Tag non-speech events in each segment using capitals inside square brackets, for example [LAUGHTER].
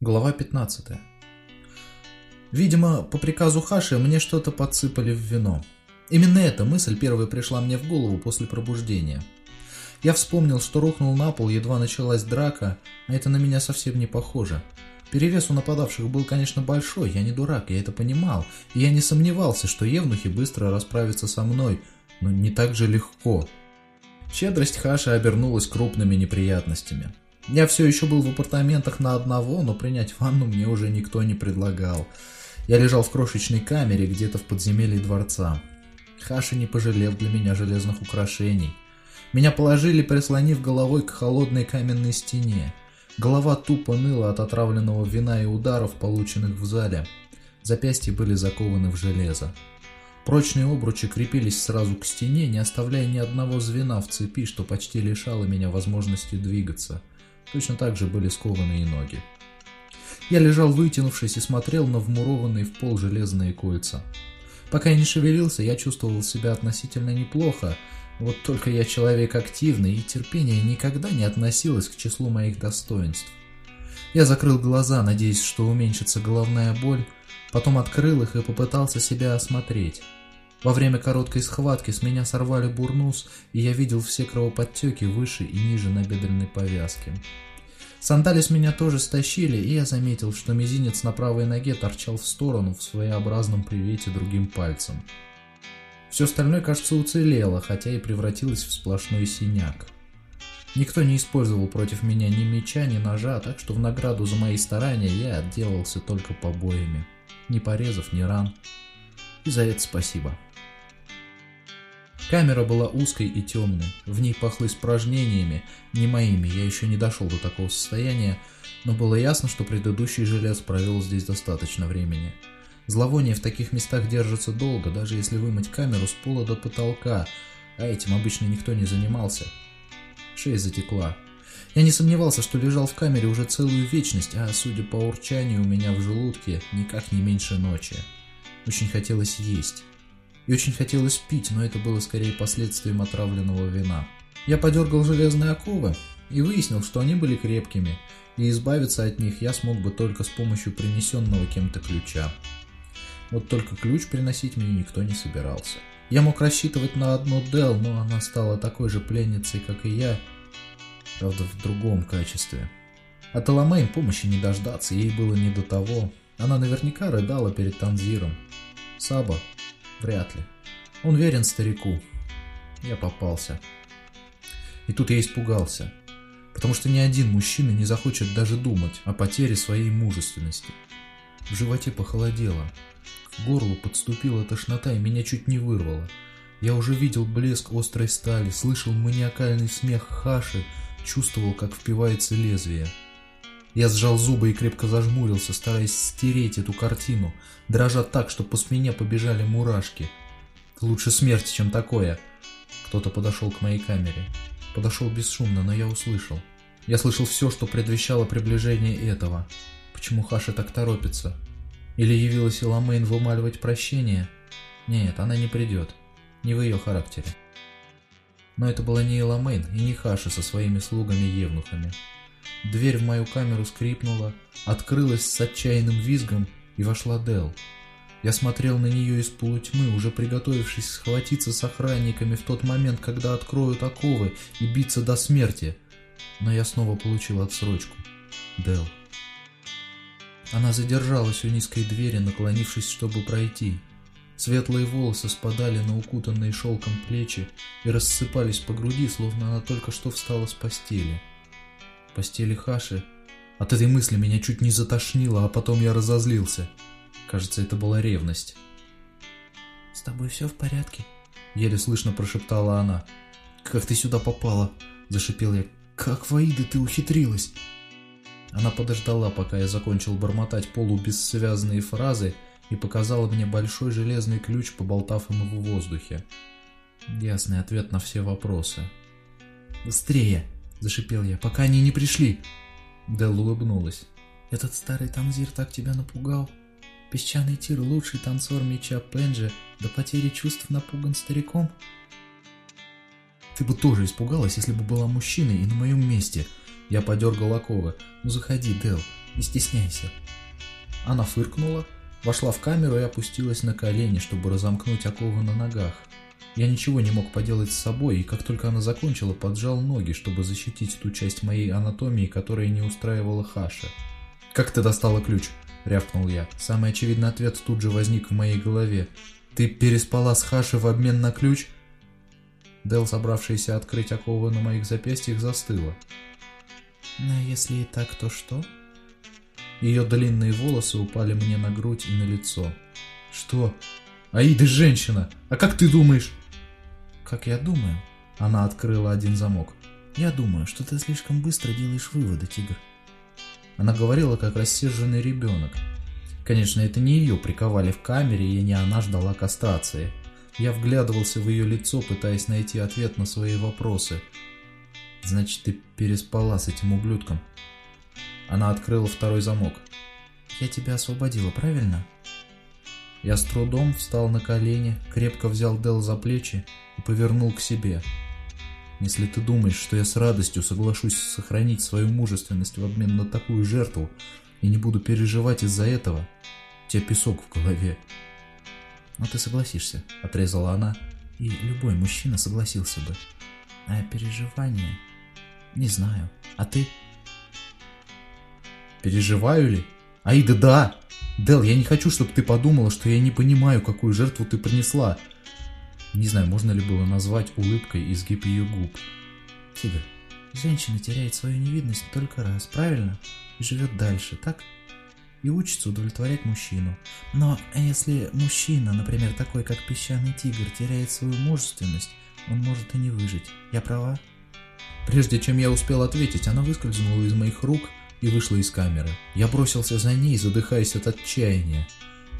Глава 15. Видимо, по приказу Хаши мне что-то подсыпали в вино. Именно эта мысль первая пришла мне в голову после пробуждения. Я вспомнил, что рухнул на пол, едва началась драка, а это на меня совсем не похоже. Перевес у нападавших был, конечно, большой, я не дурак, я это понимал, и я не сомневался, что евнухи быстро расправятся со мной, но не так же легко. Щедрость Хаши обернулась крупными неприятностями. Я все еще был в апартаментах на одного, но принять ванну мне уже никто не предлагал. Я лежал в крошечной камере где-то в подземелье дворца. Хаши не пожалел для меня железных украшений. Меня положили, прислонив головой к холодной каменной стене. Голова тупо ныла от отравленного вина и ударов, полученных в зале. Запястья были закованы в железо. Прочные обручи крепились сразу к стене, не оставляя ни одного звена в цепи, что почти лишало меня возможности двигаться. Точно так же были скованы и ноги. Я лежал вытянувшись и смотрел на вмурованные в пол железные кольца. Пока я не шевелился, я чувствовал себя относительно неплохо, вот только я человек активный, и терпение никогда не относилось к числу моих достоинств. Я закрыл глаза, надеясь, что уменьшится головная боль, потом открыл их и попытался себя осмотреть. Во время короткой схватки с меня сорвали бурнус, и я видел все кровоподтеки выше и ниже набедренной повязки. Сандали с меня тоже стащили, и я заметил, что мизинец на правой ноге торчал в сторону в своеобразном привете другим пальцем. Все остальное, кажется, уцелело, хотя и превратилось в сплошной синяк. Никто не использовал против меня ни меча, ни ножа, так что в награду за мои старания я отделался только побоями. Ни порезов, ни ран. И за это спасибо. Камера была узкой и темной, в ней пахло испражнениями, не моими, я еще не дошел до такого состояния, но было ясно, что предыдущий жилец провел здесь достаточно времени. Зловоние в таких местах держится долго, даже если вымыть камеру с пола до потолка, а этим обычно никто не занимался. Шея затекла. Я не сомневался, что лежал в камере уже целую вечность, а судя по урчанию у меня в желудке, никак не меньше ночи. Очень хотелось есть и очень хотелось пить, но это было скорее последствием отравленного вина. Я подергал железные оковы и выяснил, что они были крепкими, и избавиться от них я смог бы только с помощью принесенного кем-то ключа. Вот только ключ приносить мне никто не собирался. Я мог рассчитывать на одну Дел, но она стала такой же пленницей, как и я, правда в другом качестве. От Аламейн помощи не дождаться, ей было не до того. Она наверняка рыдала перед Танзиром. Саба Вряд ли. Он верен старику. Я попался. И тут я испугался. Потому что ни один мужчина не захочет даже думать о потере своей мужественности. В животе похолодело. К горлу подступила тошнота и меня чуть не вырвало. Я уже видел блеск острой стали, слышал маниакальный смех Хаши, чувствовал, как впивается лезвие. Я сжал зубы и крепко зажмурился, стараясь стереть эту картину, дрожа так, что по спине побежали мурашки. Лучше смерть, чем такое. Кто-то подошел к моей камере. Подошел бесшумно, но я услышал. Я слышал все, что предвещало приближение этого. Почему Хаша так торопится? Или явилась Иламейн вымаливать прощение? Нет, она не придет. Не в ее характере. Но это была не Иламейн и не Хаша со своими слугами-евнухами. Дверь в мою камеру скрипнула, открылась с отчаянным визгом и вошла Дел. Я смотрел на нее из полутьмы, уже приготовившись схватиться с охранниками в тот момент, когда откроют оковы и биться до смерти. Но я снова получил отсрочку. Дел. Она задержалась у низкой двери, наклонившись, чтобы пройти. Светлые волосы спадали на укутанные шелком плечи и рассыпались по груди, словно она только что встала с постели постели Хаши. От этой мысли меня чуть не затошнило, а потом я разозлился. Кажется, это была ревность. «С тобой все в порядке?» Еле слышно прошептала она. «Как ты сюда попала?» Зашипел я. «Как, Ваида, ты ухитрилась?» Она подождала, пока я закончил бормотать полубессвязные фразы и показала мне большой железный ключ, поболтав им в воздухе. Ясный ответ на все вопросы. «Быстрее!» — зашипел я, — пока они не пришли. Дел улыбнулась. «Этот старый танзир так тебя напугал? Песчаный тир — лучший танцор меча Пенджи, до потери чувств напуган стариком?» «Ты бы тоже испугалась, если бы была мужчиной и на моем месте!» Я подергал оковы. «Ну заходи, Дел, Не стесняйся. Она фыркнула, вошла в камеру и опустилась на колени, чтобы разомкнуть оковы на ногах. Я ничего не мог поделать с собой, и как только она закончила, поджал ноги, чтобы защитить ту часть моей анатомии, которая не устраивала Хаша. «Как ты достала ключ?» – рявкнул я. Самый очевидный ответ тут же возник в моей голове. «Ты переспала с Хаши в обмен на ключ?» Дел, собравшаяся открыть оковы на моих запястьях, застыла. «Но если и так, то что?» Ее длинные волосы упали мне на грудь и на лицо. «Что? Аида женщина! А как ты думаешь?» «Как я думаю?» Она открыла один замок. «Я думаю, что ты слишком быстро делаешь выводы, тигр». Она говорила, как рассерженный ребенок. Конечно, это не ее приковали в камере, и не она ждала кастрации. Я вглядывался в ее лицо, пытаясь найти ответ на свои вопросы. «Значит, ты переспала с этим ублюдком?» Она открыла второй замок. «Я тебя освободила, правильно?» Я с трудом встал на колени, крепко взял Дел за плечи и повернул к себе. Если ты думаешь, что я с радостью соглашусь сохранить свою мужественность в обмен на такую жертву и не буду переживать из-за этого, у тебя песок в голове. Но ты согласишься, отрезала она, и любой мужчина согласился бы. А переживания... Не знаю. А ты? Переживаю ли? Аида, да! Дел, я не хочу, чтобы ты подумала, что я не понимаю, какую жертву ты принесла. Не знаю, можно ли было назвать улыбкой изгиб ее губ. Тигр, женщина теряет свою невидность только раз, правильно? И живет дальше, так? И учится удовлетворять мужчину. Но если мужчина, например, такой как песчаный тигр, теряет свою мужественность, он может и не выжить. Я права? Прежде чем я успел ответить, она выскользнула из моих рук и вышла из камеры. Я бросился за ней, задыхаясь от отчаяния.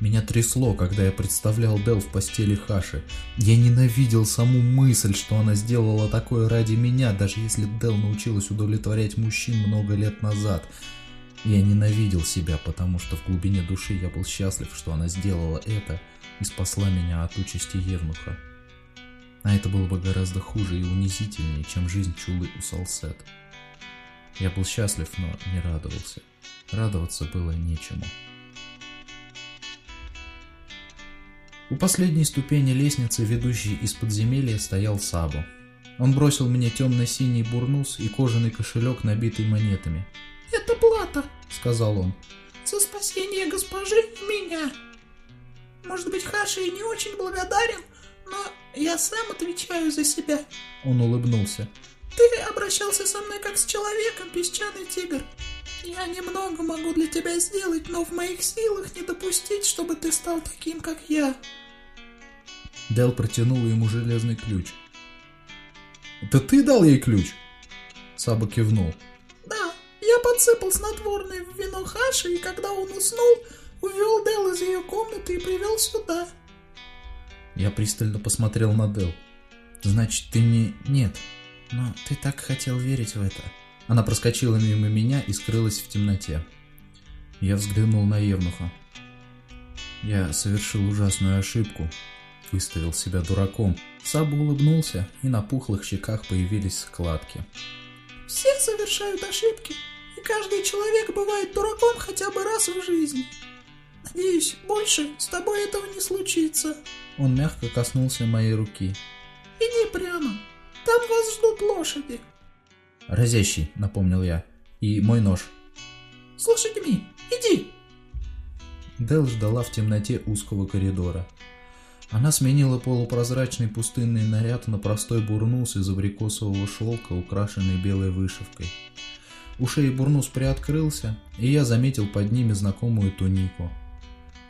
Меня трясло, когда я представлял Дел в постели Хаши. Я ненавидел саму мысль, что она сделала такое ради меня, даже если Дел научилась удовлетворять мужчин много лет назад. Я ненавидел себя, потому что в глубине души я был счастлив, что она сделала это и спасла меня от участи Евнуха. А это было бы гораздо хуже и унизительнее, чем жизнь Чулы у Салсет. Я был счастлив, но не радовался. Радоваться было нечему. У последней ступени лестницы, ведущей из подземелья, стоял Сабу. Он бросил мне темно-синий бурнус и кожаный кошелек, набитый монетами. «Это плата», — сказал он, — «за спасение госпожи меня. Может быть, Хаши и не очень благодарен, но я сам отвечаю за себя». Он улыбнулся. Ты обращался со мной как с человеком, песчаный тигр. Я немного могу для тебя сделать, но в моих силах не допустить, чтобы ты стал таким, как я. Дел протянул ему железный ключ. «Это ты дал ей ключ?» Саба кивнул. «Да, я подсыпал снотворное в вино Хаши, и когда он уснул, увел Дел из ее комнаты и привел сюда». Я пристально посмотрел на Дел. «Значит, ты не... Нет, но ты так хотел верить в это. Она проскочила мимо меня и скрылась в темноте. Я взглянул на Евнуха. Я совершил ужасную ошибку. Выставил себя дураком. Сабу улыбнулся, и на пухлых щеках появились складки. Все совершают ошибки, и каждый человек бывает дураком хотя бы раз в жизни. Надеюсь, больше с тобой этого не случится. Он мягко коснулся моей руки. Иди прямо, там вас ждут лошади. Разящий, напомнил я. И мой нож. С лошадьми. Иди. Дел ждала в темноте узкого коридора. Она сменила полупрозрачный пустынный наряд на простой бурнус из абрикосового шелка, украшенный белой вышивкой. У шеи бурнус приоткрылся, и я заметил под ними знакомую тунику.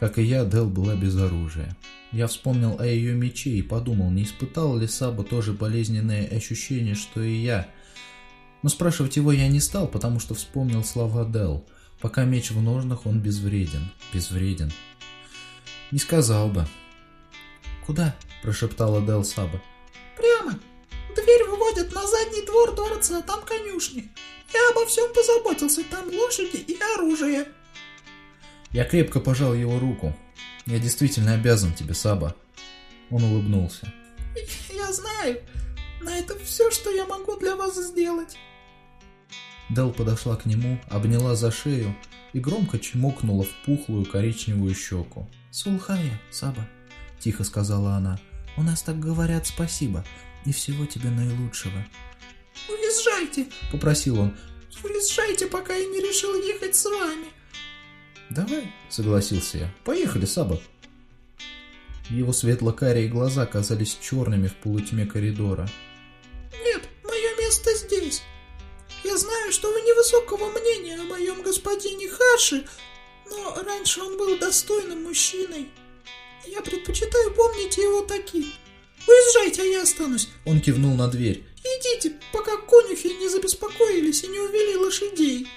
Как и я, Дел была без оружия. Я вспомнил о ее мече и подумал, не испытал ли Саба тоже болезненное ощущение, что и я. Но спрашивать его я не стал, потому что вспомнил слова Дел. Пока меч в ножнах, он безвреден. Безвреден. Не сказал бы. «Куда?» – прошептала Дел Саба. «Прямо. Дверь выводит на задний двор дворца, там конюшни. Я обо всем позаботился, там лошади и оружие». Я крепко пожал его руку. Я действительно обязан тебе, Саба. Он улыбнулся. [LAUGHS] Я знаю, но это все, что я могу для вас сделать. Дел подошла к нему, обняла за шею и громко чмокнула в пухлую коричневую щеку. «Сулхая, Саба», — тихо сказала она, — «у нас так говорят спасибо, и всего тебе наилучшего». «Уезжайте», — попросил он, — «уезжайте, пока я не решил ехать с вами». «Давай», — согласился я, — «поехали, Саба». Его светло-карие глаза казались черными в полутьме коридора. «Нет, мое место здесь. Я знаю, что вы невысокого мнения о моем господине Хаши, но раньше он был достойным мужчиной. Я предпочитаю помнить его таким. Уезжайте, а я останусь. Он кивнул на дверь. Идите, пока конюхи не забеспокоились и не увели лошадей.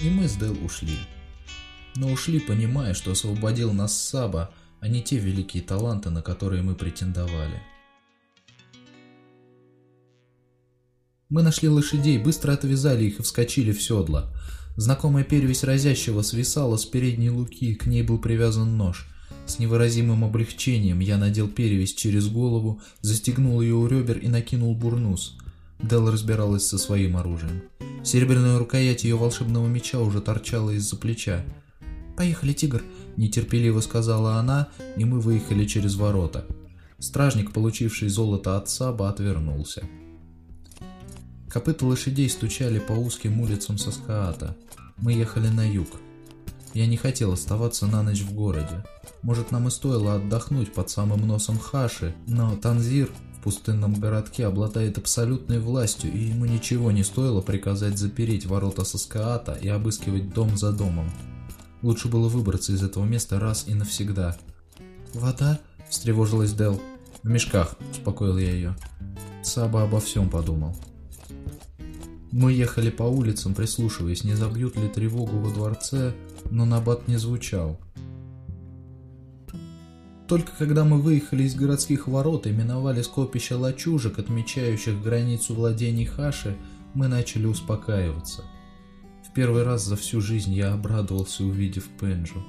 И мы с Дэл ушли. Но ушли, понимая, что освободил нас Саба, а не те великие таланты, на которые мы претендовали. Мы нашли лошадей, быстро отвязали их и вскочили в седло. Знакомая перевесь разящего свисала с передней луки, к ней был привязан нож. С невыразимым облегчением я надел перевесь через голову, застегнул ее у ребер и накинул бурнус. Дел разбиралась со своим оружием. Серебряная рукоять ее волшебного меча уже торчала из-за плеча. «Поехали, тигр!» – нетерпеливо сказала она, и мы выехали через ворота. Стражник, получивший золото от Саба, отвернулся. Копыта лошадей стучали по узким улицам Соскаата. Мы ехали на юг. Я не хотел оставаться на ночь в городе. Может, нам и стоило отдохнуть под самым носом Хаши, но Танзир в пустынном городке обладает абсолютной властью, и ему ничего не стоило приказать запереть ворота Соскаата и обыскивать дом за домом. Лучше было выбраться из этого места раз и навсегда. «Вода?» – встревожилась Дел. «В мешках», – успокоил я ее. Саба обо всем подумал. Мы ехали по улицам, прислушиваясь, не забьют ли тревогу во дворце, но набат не звучал. Только когда мы выехали из городских ворот и миновали скопище лачужек, отмечающих границу владений Хаши, мы начали успокаиваться. Первый раз за всю жизнь я обрадовался, увидев Пенджу.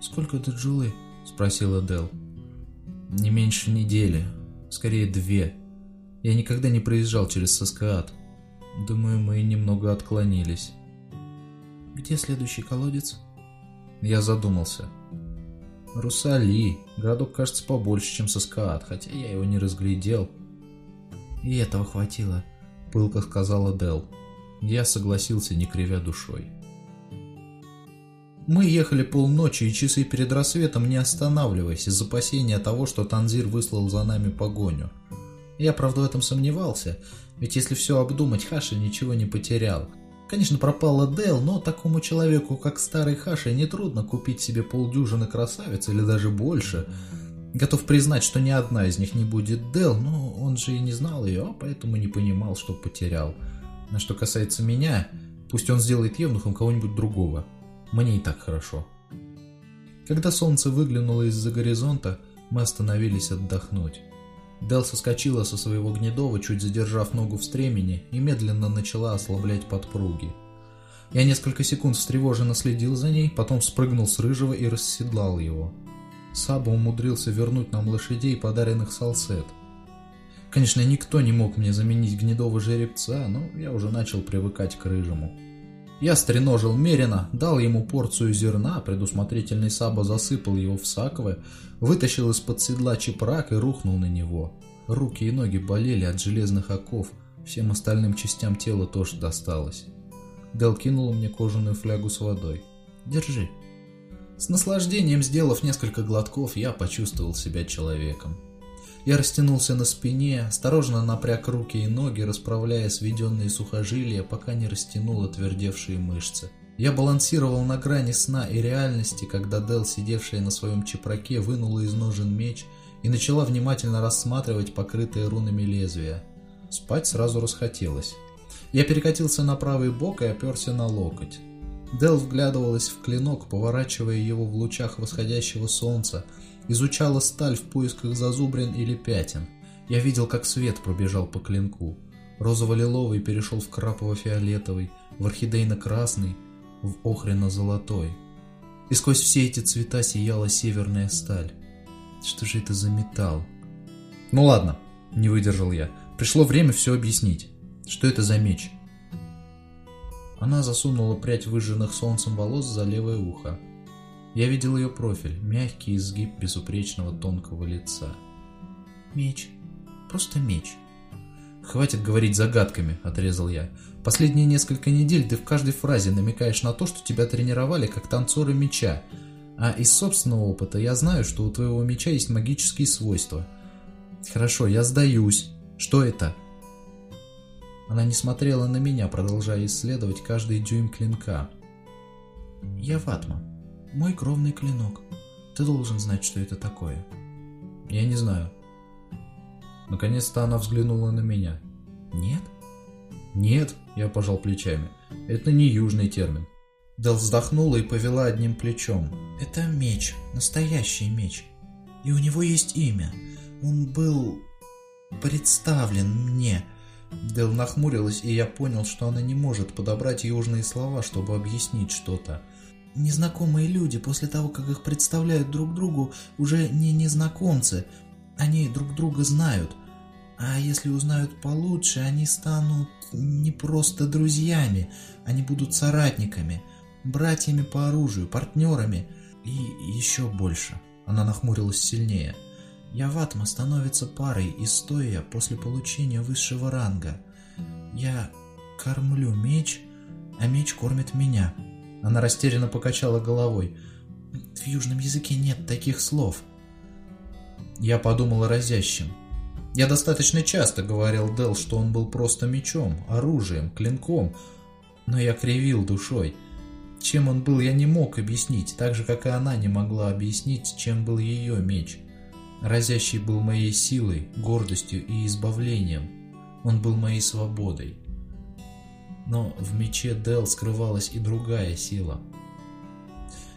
«Сколько ты джулы?» – спросила Дел. «Не меньше недели, скорее две. Я никогда не проезжал через Саскаат. Думаю, мы немного отклонились. Где следующий колодец? Я задумался. Русали. Городок кажется побольше, чем Соскаат, хотя я его не разглядел. И этого хватило, пылко сказала Дел. Я согласился, не кривя душой. Мы ехали полночи и часы перед рассветом, не останавливаясь, из опасения того, что Танзир выслал за нами погоню. Я, правда, в этом сомневался, ведь если все обдумать, Хаша ничего не потерял. Конечно, пропала Дел, но такому человеку, как старый Хаша, нетрудно купить себе полдюжины красавиц или даже больше. Готов признать, что ни одна из них не будет Дел, но он же и не знал ее, а поэтому не понимал, что потерял. А что касается меня, пусть он сделает евнухом кого-нибудь другого. Мне и так хорошо. Когда солнце выглянуло из-за горизонта, мы остановились отдохнуть. Дел соскочила со своего гнедова, чуть задержав ногу в стремени, и медленно начала ослаблять подпруги. Я несколько секунд встревоженно следил за ней, потом спрыгнул с рыжего и расседлал его. Саба умудрился вернуть нам лошадей, подаренных Салсет. Конечно, никто не мог мне заменить гнедого жеребца, но я уже начал привыкать к рыжему. Я стреножил Мерина, дал ему порцию зерна, предусмотрительный Саба засыпал его в саковы, вытащил из-под седла чепрак и рухнул на него. Руки и ноги болели от железных оков, всем остальным частям тела тоже досталось. Дел кинул мне кожаную флягу с водой. «Держи». С наслаждением сделав несколько глотков, я почувствовал себя человеком. Я растянулся на спине, осторожно напряг руки и ноги, расправляя сведенные сухожилия, пока не растянул отвердевшие мышцы. Я балансировал на грани сна и реальности, когда Дел, сидевшая на своем чепраке, вынула из ножен меч и начала внимательно рассматривать покрытые рунами лезвия. Спать сразу расхотелось. Я перекатился на правый бок и оперся на локоть. Дел вглядывалась в клинок, поворачивая его в лучах восходящего солнца, изучала сталь в поисках зазубрин или пятен. Я видел, как свет пробежал по клинку. Розово-лиловый перешел в крапово-фиолетовый, в орхидейно-красный, в охрено-золотой. И сквозь все эти цвета сияла северная сталь. Что же это за металл? Ну ладно, не выдержал я. Пришло время все объяснить. Что это за меч? Она засунула прядь выжженных солнцем волос за левое ухо. Я видел ее профиль, мягкий изгиб безупречного тонкого лица. Меч. Просто меч. «Хватит говорить загадками», — отрезал я. «Последние несколько недель ты в каждой фразе намекаешь на то, что тебя тренировали как танцора меча. А из собственного опыта я знаю, что у твоего меча есть магические свойства. Хорошо, я сдаюсь. Что это?» Она не смотрела на меня, продолжая исследовать каждый дюйм клинка. «Я Ватма. Мой кровный клинок. Ты должен знать, что это такое». «Я не знаю», Наконец-то она взглянула на меня. «Нет?» «Нет», — я пожал плечами. «Это не южный термин». Дел вздохнула и повела одним плечом. «Это меч, настоящий меч. И у него есть имя. Он был представлен мне». Дел нахмурилась, и я понял, что она не может подобрать южные слова, чтобы объяснить что-то. Незнакомые люди после того, как их представляют друг другу, уже не незнакомцы. Они друг друга знают. А если узнают получше, они станут не просто друзьями, они будут соратниками, братьями по оружию, партнерами и еще больше. Она нахмурилась сильнее. Яватма становится парой из стоя после получения высшего ранга. Я кормлю меч, а меч кормит меня. Она растерянно покачала головой. В южном языке нет таких слов. Я подумал о разящем. Я достаточно часто говорил Дел, что он был просто мечом, оружием, клинком, но я кривил душой. Чем он был, я не мог объяснить, так же, как и она не могла объяснить, чем был ее меч. Разящий был моей силой, гордостью и избавлением. Он был моей свободой. Но в мече Дел скрывалась и другая сила.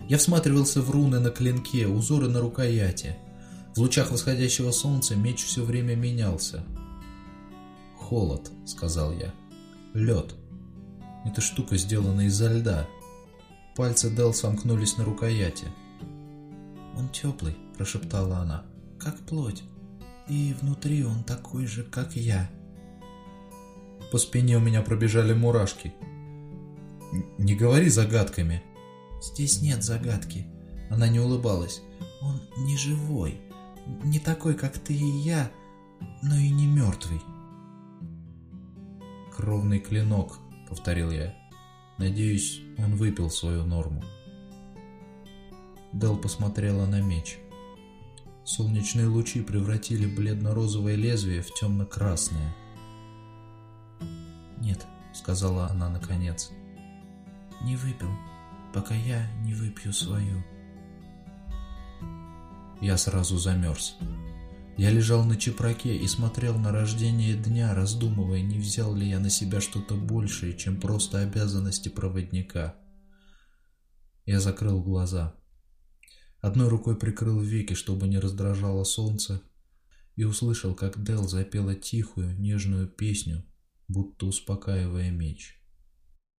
Я всматривался в руны на клинке, узоры на рукояти – в лучах восходящего солнца меч все время менялся. «Холод», — сказал я. «Лед. Эта штука сделана из-за льда». Пальцы Дел сомкнулись на рукояти. «Он теплый», — прошептала она, — «как плоть. И внутри он такой же, как я». По спине у меня пробежали мурашки. «Не говори загадками». «Здесь нет загадки». Она не улыбалась. «Он не живой не такой, как ты и я, но и не мертвый. «Кровный клинок», — повторил я. «Надеюсь, он выпил свою норму». Дел посмотрела на меч. Солнечные лучи превратили бледно-розовое лезвие в темно-красное. Сказала она наконец. «Не выпил, пока я не выпью свою». Я сразу замерз. Я лежал на чепраке и смотрел на рождение дня, раздумывая, не взял ли я на себя что-то большее, чем просто обязанности проводника. Я закрыл глаза. Одной рукой прикрыл веки, чтобы не раздражало солнце, и услышал, как Дел запела тихую, нежную песню, будто успокаивая меч.